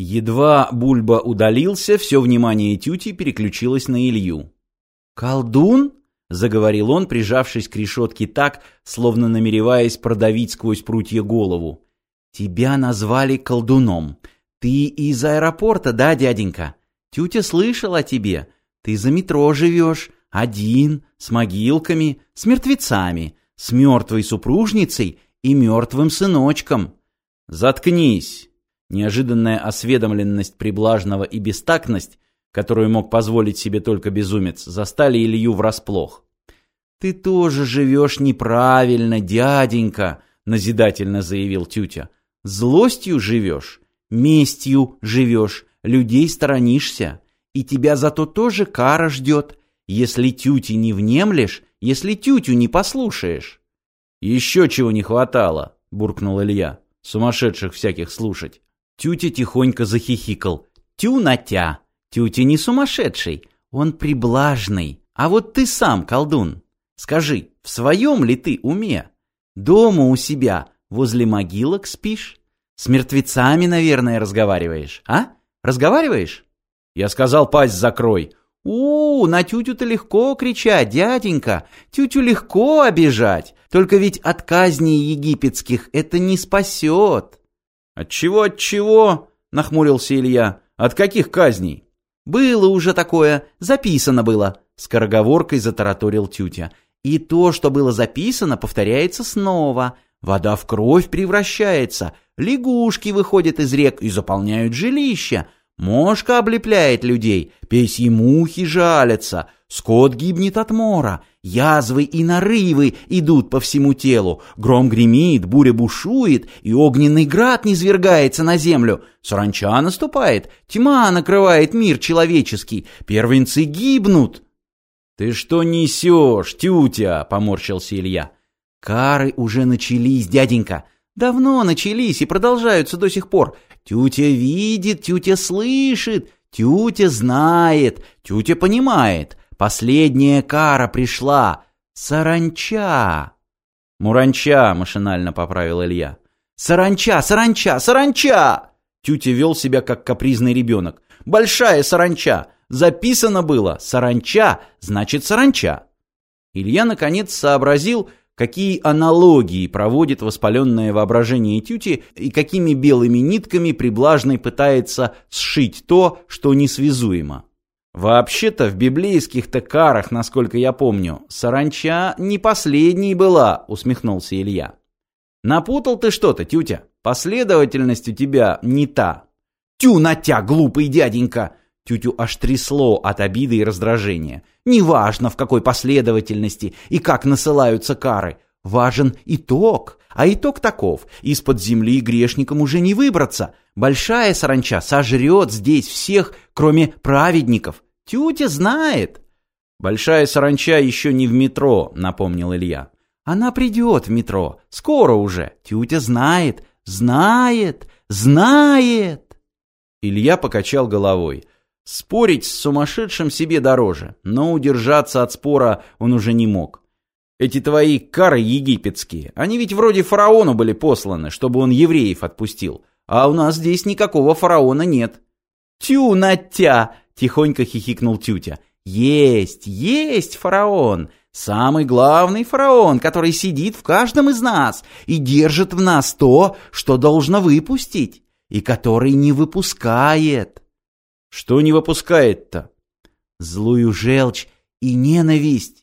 Едва Бульба удалился, все внимание Тюти переключилось на Илью. «Колдун?» — заговорил он, прижавшись к решетке так, словно намереваясь продавить сквозь прутья голову. «Тебя назвали колдуном. Ты из аэропорта, да, дяденька? Тютя слышал о тебе. Ты за метро живешь, один, с могилками, с мертвецами, с мертвой супружницей и мертвым сыночком». «Заткнись!» Неожиданная осведомленность приблажного и бестактность, которую мог позволить себе только безумец, застали Илью врасплох. «Ты тоже живешь неправильно, дяденька», — назидательно заявил тютя. «Злостью живешь, местью живешь, людей сторонишься, и тебя зато тоже кара ждет, если тюти не внемлешь, если тютю не послушаешь». «Еще чего не хватало», — буркнул Илья, — «сумасшедших всяких слушать». Тютя тихонько захихикал. «Тю на тя! Тютя не сумасшедший, он приблажный. А вот ты сам, колдун, скажи, в своем ли ты уме? Дома у себя, возле могилок спишь? С мертвецами, наверное, разговариваешь, а? Разговариваешь?» «Я сказал, пасть закрой!» «У, на тютю-то легко кричать, дяденька, тютю легко обижать, только ведь от казней египетских это не спасет». От чего, от чего? нахмурился Илья. От каких казней? Было уже такое, записано было, скороговоркой затараторил тютя. И то, что было записано, повторяется снова. Вода в кровь превращается, лягушки выходят из рек и заполняют жилища, мошка облепляет людей, песьи мухи жалятся, скот гибнет от мора, Язвы и нарывы идут по всему телу. Гром гремит, буря бушует, и огненный град низвергается на землю. Саранча наступает, тьма накрывает мир человеческий. Первенцы гибнут. «Ты что несешь, тютя?» — поморщился Илья. «Кары уже начались, дяденька. Давно начались и продолжаются до сих пор. Тютя видит, тютя слышит, тютя знает, тютя понимает. Последняя кара пришла. Саранча. Муранча, машинально поправил Илья. Саранча, саранча, саранча! Тютя вел себя как капризный ребенок. Большая саранча. Записано было. Саранча, значит саранча. Илья наконец сообразил, какие аналогии проводит воспаленное воображение Тюти и какими белыми нитками приблажный пытается сшить то, что несвязуемо. Вообще-то в библейских-то карах, насколько я помню, саранча не последней была, усмехнулся Илья. Напутал ты что-то, тютя. Последовательность у тебя не та. Тю на тя, глупый дяденька! Тютю аж трясло от обиды и раздражения. Неважно, в какой последовательности и как насылаются кары. Важен итог. А итог таков. Из-под земли грешникам уже не выбраться. Большая саранча сожрет здесь всех, кроме праведников. Тютя знает. Большая саранча еще не в метро, напомнил Илья. Она придет в метро. Скоро уже. Тютя знает. Знает. Знает. Илья покачал головой. Спорить с сумасшедшим себе дороже, но удержаться от спора он уже не мог. Эти твои кары египетские, они ведь вроде фараону были посланы, чтобы он евреев отпустил. А у нас здесь никакого фараона нет. Тю на тя! Тихонько хихикнул Тютя. Есть, есть фараон. Самый главный фараон, который сидит в каждом из нас и держит в нас то, что должно выпустить, и который не выпускает. Что не выпускает-то? Злую желчь и ненависть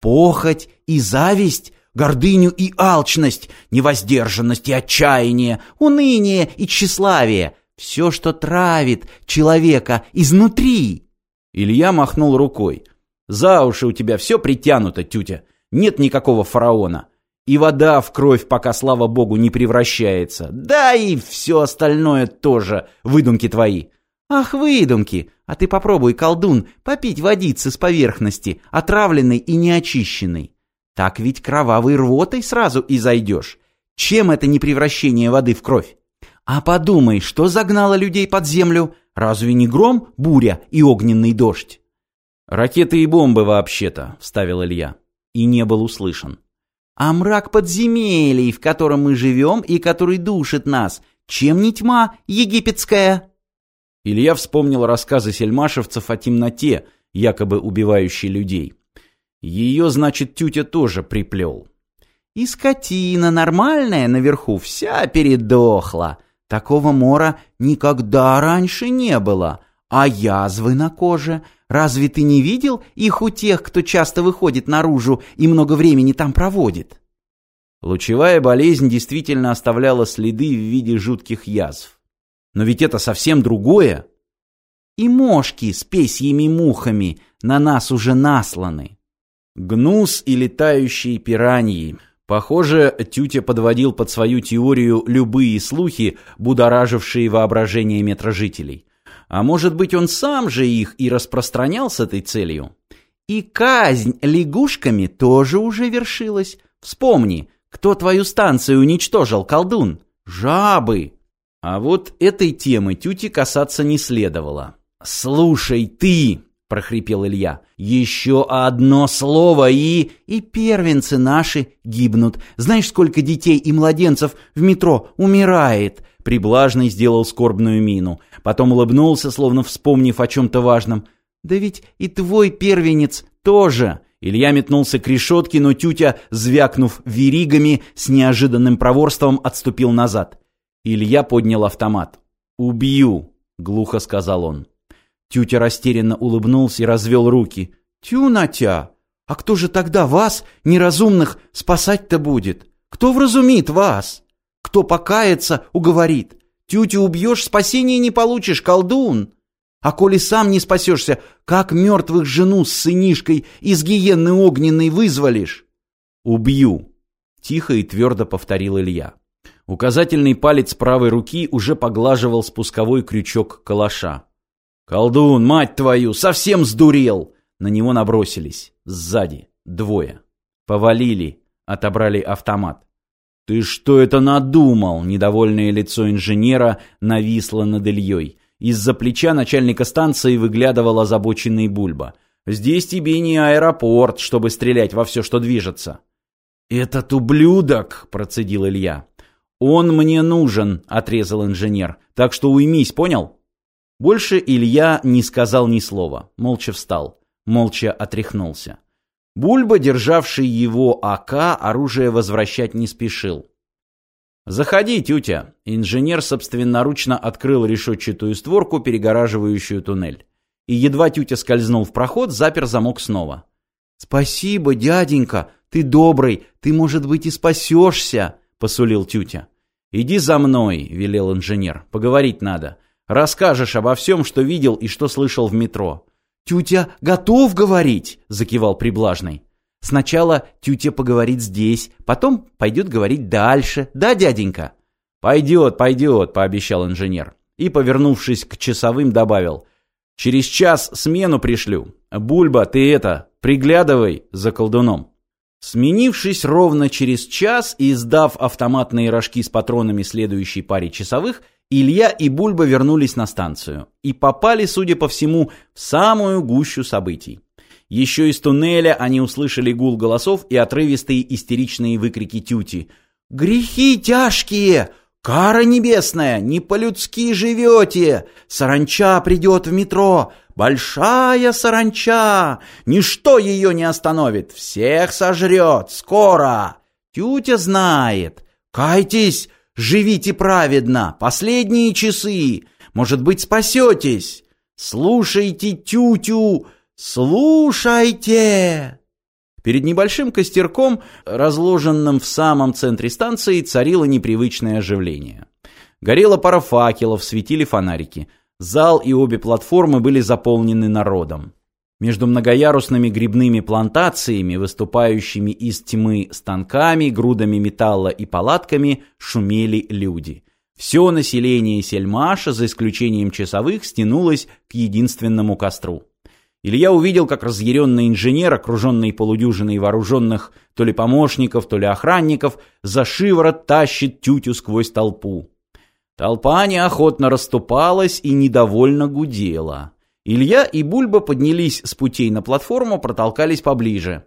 похоть и зависть, гордыню и алчность, невоздержанность и отчаяние, уныние и тщеславие, все, что травит человека изнутри. Илья махнул рукой. За уши у тебя все притянуто, тютя. Нет никакого фараона. И вода в кровь пока, слава богу, не превращается. Да и все остальное тоже, выдумки твои. «Ах, выдумки! А ты попробуй, колдун, попить водицы с поверхности, отравленной и неочищенной. Так ведь кровавой рвотой сразу и зайдешь. Чем это не превращение воды в кровь? А подумай, что загнало людей под землю? Разве не гром, буря и огненный дождь?» «Ракеты и бомбы вообще-то», — вставил Илья. И не был услышан. «А мрак подземелий, в котором мы живем и который душит нас, чем не тьма египетская?» Илья вспомнил рассказы сельмашевцев о темноте, якобы убивающей людей. Ее, значит, тютя тоже приплел. И скотина нормальная наверху вся передохла. Такого мора никогда раньше не было. А язвы на коже? Разве ты не видел их у тех, кто часто выходит наружу и много времени там проводит? Лучевая болезнь действительно оставляла следы в виде жутких язв. Но ведь это совсем другое. И мошки с песьями мухами на нас уже насланы. Гнус и летающие пираньи. Похоже, Тютя подводил под свою теорию любые слухи, будоражившие воображение метрожителей. А может быть, он сам же их и распространял с этой целью? И казнь лягушками тоже уже вершилась. Вспомни, кто твою станцию уничтожил, колдун? Жабы. А вот этой темы Тюти касаться не следовало. «Слушай, ты!» — прохрипел Илья. «Еще одно слово и...» «И первенцы наши гибнут. Знаешь, сколько детей и младенцев в метро умирает?» Приблажный сделал скорбную мину. Потом улыбнулся, словно вспомнив о чем-то важном. «Да ведь и твой первенец тоже!» Илья метнулся к решетке, но тютя, звякнув веригами, с неожиданным проворством отступил назад. Илья поднял автомат. «Убью!» — глухо сказал он. Тютя растерянно улыбнулся и развел руки. «Тю на! А кто же тогда вас, неразумных, спасать-то будет? Кто вразумит вас? Кто покается, уговорит? Тютю убьешь, спасения не получишь, колдун!» А коли сам не спасешься, как мертвых жену с сынишкой из гиенны огненной вызволишь? «Убью!» — тихо и твердо повторил Илья. Указательный палец правой руки уже поглаживал спусковой крючок калаша. «Колдун, мать твою, совсем сдурел!» На него набросились. Сзади. Двое. Повалили. Отобрали автомат. «Ты что это надумал?» Недовольное лицо инженера нависло над Ильей. Из-за плеча начальника станции выглядывал озабоченный Бульба. «Здесь тебе не аэропорт, чтобы стрелять во все, что движется». «Этот ублюдок!» – процедил Илья. «Он мне нужен», – отрезал инженер. «Так что уймись, понял?» Больше Илья не сказал ни слова, молча встал, молча отряхнулся. Бульба, державший его АК, оружие возвращать не спешил. «Заходи, тютя!» Инженер собственноручно открыл решетчатую створку, перегораживающую туннель. И едва тютя скользнул в проход, запер замок снова. «Спасибо, дяденька! Ты добрый! Ты, может быть, и спасешься!» — посулил тютя. «Иди за мной!» — велел инженер. «Поговорить надо. Расскажешь обо всем, что видел и что слышал в метро». «Тютя готов говорить!» — закивал приблажный. Сначала тетя поговорит здесь, потом пойдет говорить дальше. Да, дяденька?» «Пойдет, пойдет», — пообещал инженер. И, повернувшись к часовым, добавил. «Через час смену пришлю. Бульба, ты это, приглядывай за колдуном». Сменившись ровно через час и сдав автоматные рожки с патронами следующей паре часовых, Илья и Бульба вернулись на станцию и попали, судя по всему, в самую гущу событий. Еще из туннеля они услышали гул голосов и отрывистые истеричные выкрики тюти. «Грехи тяжкие! Кара небесная! Не по-людски живете! Саранча придет в метро! Большая саранча! Ничто ее не остановит! Всех сожрет! Скоро! Тютя знает! Кайтесь! Живите праведно! Последние часы! Может быть, спасетесь! Слушайте тютю!» «Слушайте!» Перед небольшим костерком, разложенным в самом центре станции, царило непривычное оживление. Горела пара факелов, светили фонарики. Зал и обе платформы были заполнены народом. Между многоярусными грибными плантациями, выступающими из тьмы станками, грудами металла и палатками, шумели люди. Все население Сельмаша, за исключением часовых, стянулось к единственному костру. Илья увидел, как разъяренный инженер, окруженный полудюжиной вооруженных то ли помощников, то ли охранников, за шиворот тащит тютю сквозь толпу. Толпа неохотно расступалась и недовольно гудела. Илья и Бульба поднялись с путей на платформу, протолкались поближе.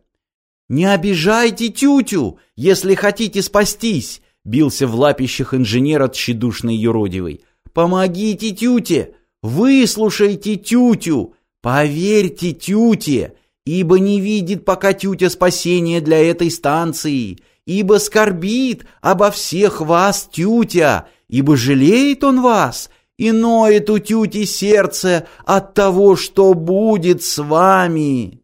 «Не обижайте тютю, если хотите спастись!» — бился в лапищах инженера тщедушный юродивый. «Помогите тюте! Выслушайте тютю, поверьте тюте, ибо не видит пока тютя спасения для этой станции, ибо скорбит обо всех вас тютя, ибо жалеет он вас, и ноет у тюти сердце от того, что будет с вами.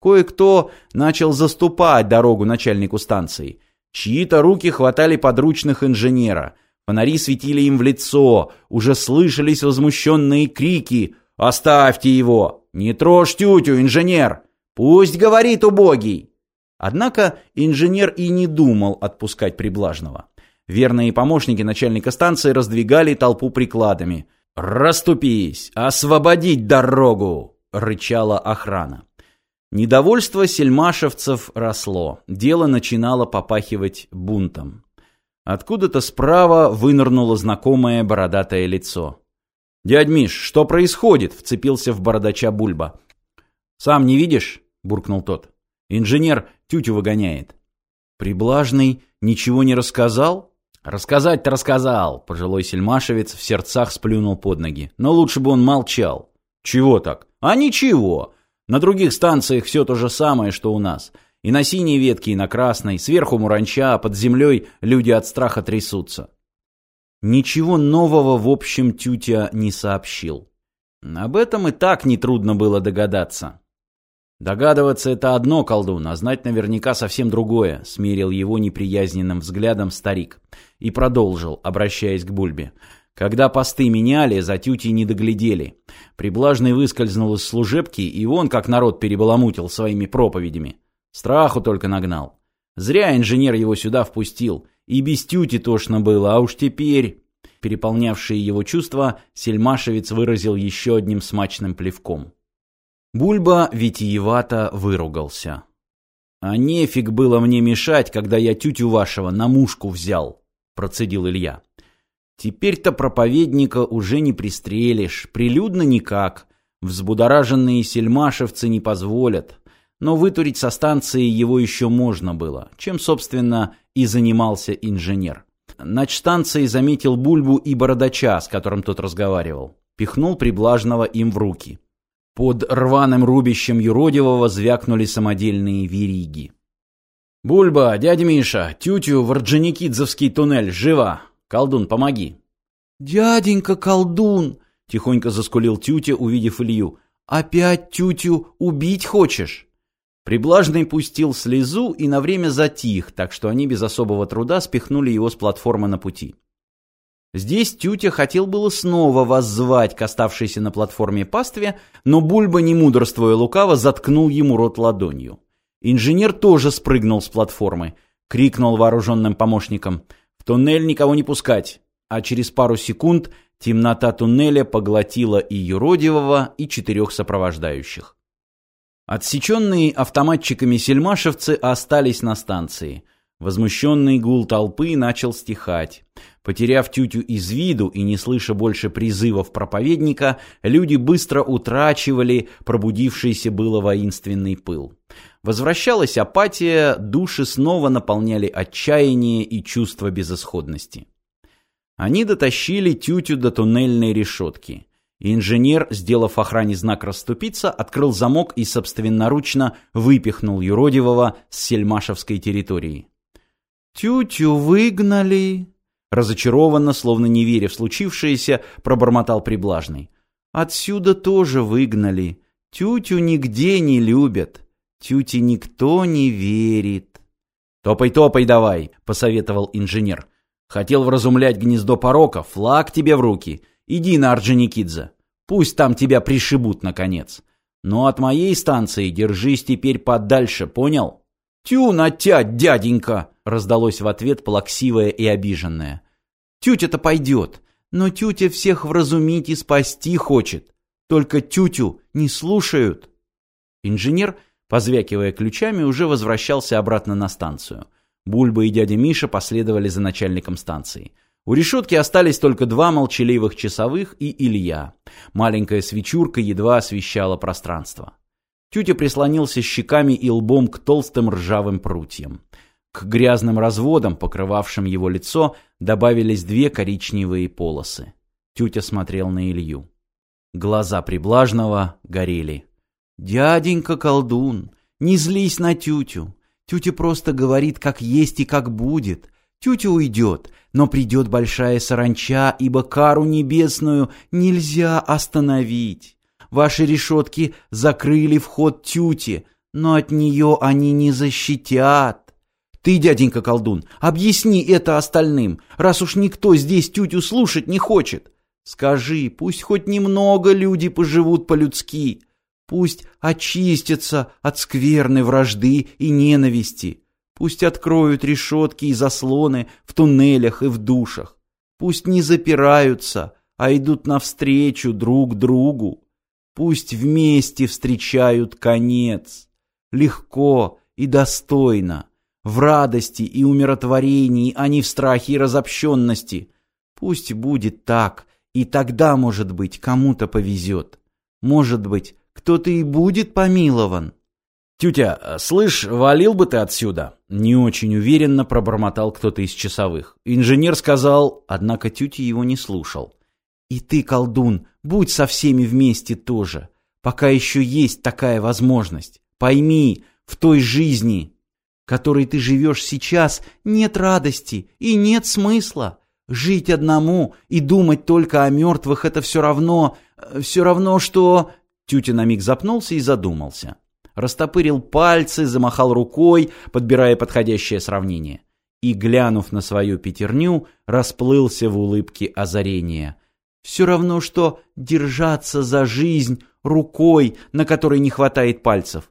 Кое-кто начал заступать дорогу начальнику станции. Чьи-то руки хватали подручных инженера. Фонари светили им в лицо. Уже слышались возмущенные крики. «Оставьте его! Не трожь тютю, инженер! Пусть говорит убогий!» Однако инженер и не думал отпускать приблажного. Верные помощники начальника станции раздвигали толпу прикладами. «Раступись! Освободить дорогу!» — рычала охрана. Недовольство сельмашевцев росло. Дело начинало попахивать бунтом. Откуда-то справа вынырнуло знакомое бородатое лицо. «Дядь Миш, что происходит?» — вцепился в бородача Бульба. «Сам не видишь?» — буркнул тот. «Инженер тютю выгоняет». Приблажный ничего не рассказал? Рассказать-то рассказал. Пожилой сельмашевец в сердцах сплюнул под ноги. Но лучше бы он молчал. Чего так? А ничего. На других станциях все то же самое, что у нас. И на синей ветке, и на красной, сверху муранча, а под землей люди от страха трясутся. Ничего нового, в общем, Тютя не сообщил. Об этом и так нетрудно было догадаться. Догадываться это одно, колдун, а знать наверняка совсем другое, смирил его неприязненным взглядом старик и продолжил, обращаясь к Бульбе. Когда посты меняли, за тюти не доглядели. Приблажный выскользнул из служебки, и он, как народ, перебаламутил своими проповедями. Страху только нагнал. Зря инженер его сюда впустил. И без тюти тошно было, а уж теперь... Переполнявшие его чувства, сельмашевец выразил еще одним смачным плевком. Бульба витиевато выругался. «А нефиг было мне мешать, когда я тютю вашего на мушку взял», — процедил Илья. Теперь-то проповедника уже не пристрелишь, прилюдно никак. Взбудораженные сельмашевцы не позволят. Но вытурить со станции его еще можно было, чем, собственно, и занимался инженер. станции заметил Бульбу и Бородача, с которым тот разговаривал. Пихнул приблажного им в руки. Под рваным рубищем юродивого звякнули самодельные вериги. «Бульба, дядя Миша, тютю в Орджоникидзовский туннель, жива!» «Колдун, помоги!» «Дяденька колдун!» — тихонько заскулил Тютя, увидев Илью. «Опять Тютю убить хочешь?» Приблажный пустил слезу и на время затих, так что они без особого труда спихнули его с платформы на пути. Здесь Тютя хотел было снова воззвать к оставшейся на платформе пастве, но Бульба, не мудрствуя лукаво, заткнул ему рот ладонью. Инженер тоже спрыгнул с платформы, крикнул вооруженным помощникам — в туннель никого не пускать. А через пару секунд темнота туннеля поглотила и юродивого, и четырех сопровождающих. Отсеченные автоматчиками сельмашевцы остались на станции. Возмущенный гул толпы начал стихать. Потеряв тютю из виду и не слыша больше призывов проповедника, люди быстро утрачивали пробудившийся было воинственный пыл. Возвращалась апатия, души снова наполняли отчаяние и чувство безысходности. Они дотащили тютю до туннельной решетки. Инженер, сделав охране знак расступиться, открыл замок и собственноручно выпихнул юродивого с сельмашевской территории. «Тютю выгнали!» Разочарованно, словно не веря в случившееся, пробормотал приблажный. «Отсюда тоже выгнали. Тютю нигде не любят. Тюте никто не верит. «Топай-топай давай», — посоветовал инженер. «Хотел вразумлять гнездо порока, флаг тебе в руки. Иди на Орджоникидзе. Пусть там тебя пришибут, наконец. Но от моей станции держись теперь подальше, понял?» «Тю на тя, дяденька!» — раздалось в ответ плаксивое и обиженное. «Тютя-то пойдет, но тютя всех вразумить и спасти хочет. Только тютю не слушают». Инженер позвякивая ключами, уже возвращался обратно на станцию. Бульба и дядя Миша последовали за начальником станции. У решетки остались только два молчаливых часовых и Илья. Маленькая свечурка едва освещала пространство. Тютя прислонился щеками и лбом к толстым ржавым прутьям. К грязным разводам, покрывавшим его лицо, добавились две коричневые полосы. Тютя смотрел на Илью. Глаза приблажного горели. «Дяденька колдун, не злись на тютю. Тютя просто говорит, как есть и как будет. Тютя уйдет, но придет большая саранча, ибо кару небесную нельзя остановить. Ваши решетки закрыли вход тюти, но от нее они не защитят. Ты, дяденька колдун, объясни это остальным, раз уж никто здесь тютю слушать не хочет. Скажи, пусть хоть немного люди поживут по-людски, пусть очистятся от скверной вражды и ненависти, пусть откроют решетки и заслоны в туннелях и в душах, пусть не запираются, а идут навстречу друг другу, пусть вместе встречают конец, легко и достойно, в радости и умиротворении, а не в страхе и разобщенности. Пусть будет так, и тогда, может быть, кому-то повезет. Может быть, кто-то и будет помилован. «Тютя, слышь, валил бы ты отсюда!» Не очень уверенно пробормотал кто-то из часовых. Инженер сказал, однако Тютя его не слушал. «И ты, колдун, будь со всеми вместе тоже, пока еще есть такая возможность. Пойми, в той жизни, которой ты живешь сейчас, нет радости и нет смысла. Жить одному и думать только о мертвых — это все равно... все равно, что...» Тютя на миг запнулся и задумался. Растопырил пальцы, замахал рукой, подбирая подходящее сравнение. И, глянув на свою пятерню, расплылся в улыбке озарения. «Все равно, что держаться за жизнь рукой, на которой не хватает пальцев.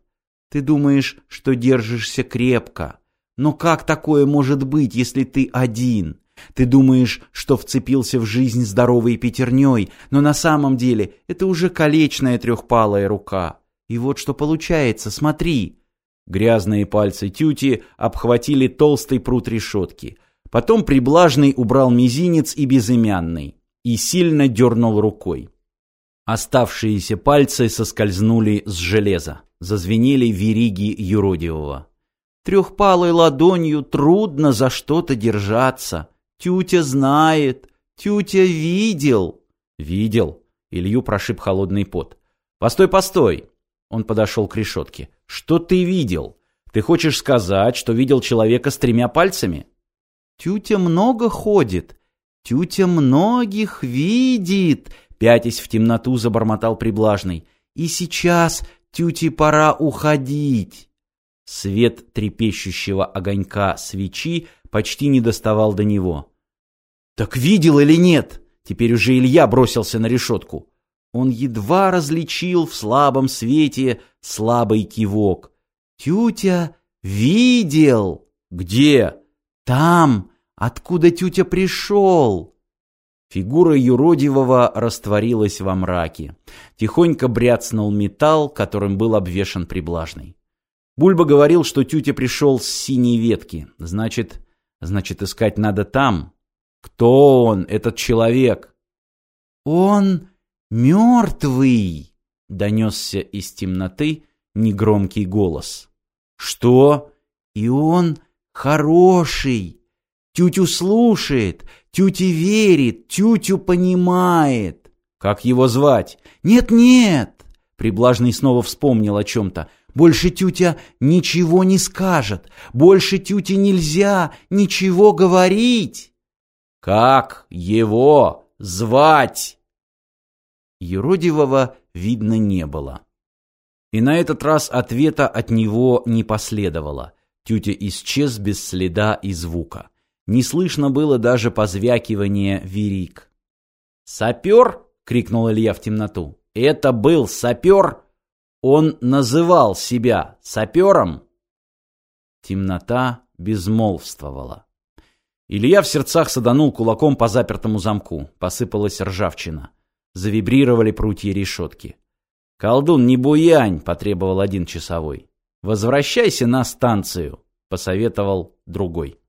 Ты думаешь, что держишься крепко. Но как такое может быть, если ты один? Ты думаешь, что вцепился в жизнь здоровой пятерней, но на самом деле это уже колечная трехпалая рука. И вот что получается, смотри. Грязные пальцы тюти обхватили толстый прут решетки. Потом приблажный убрал мизинец и безымянный. И сильно дернул рукой. Оставшиеся пальцы соскользнули с железа. Зазвенели вериги юродивого. Трехпалой ладонью трудно за что-то держаться. Тютя знает, тютя видел. Видел. Илью прошиб холодный пот. Постой, постой. Он подошел к решетке. Что ты видел? Ты хочешь сказать, что видел человека с тремя пальцами? Тютя много ходит. Тютя многих видит. Пятясь в темноту, забормотал приблажный. И сейчас тюте пора уходить. Свет трепещущего огонька свечи почти не доставал до него. «Так видел или нет?» Теперь уже Илья бросился на решетку. Он едва различил в слабом свете слабый кивок. «Тютя видел!» «Где?» «Там, откуда тютя пришел!» Фигура юродивого растворилась во мраке. Тихонько бряцнул металл, которым был обвешан приблажный. Бульба говорил, что тютя пришел с синей ветки. Значит, значит, искать надо там, кто он, этот человек? Он мертвый, донесся из темноты негромкий голос. Что? И он хороший. Тютю слушает, тюти верит, тютю понимает. Как его звать? Нет-нет. Приблажный снова вспомнил о чем-то. Больше тютя ничего не скажет. Больше тюте нельзя ничего говорить. Как его звать? Еродивого видно не было. И на этот раз ответа от него не последовало. Тютя исчез без следа и звука. Не слышно было даже позвякивания верик. «Сапер?» — крикнул Илья в темноту. «Это был сапер? Он называл себя сапером?» Темнота безмолвствовала. Илья в сердцах саданул кулаком по запертому замку. Посыпалась ржавчина. Завибрировали прутья решетки. «Колдун, не буянь!» — потребовал один часовой. «Возвращайся на станцию!» — посоветовал другой.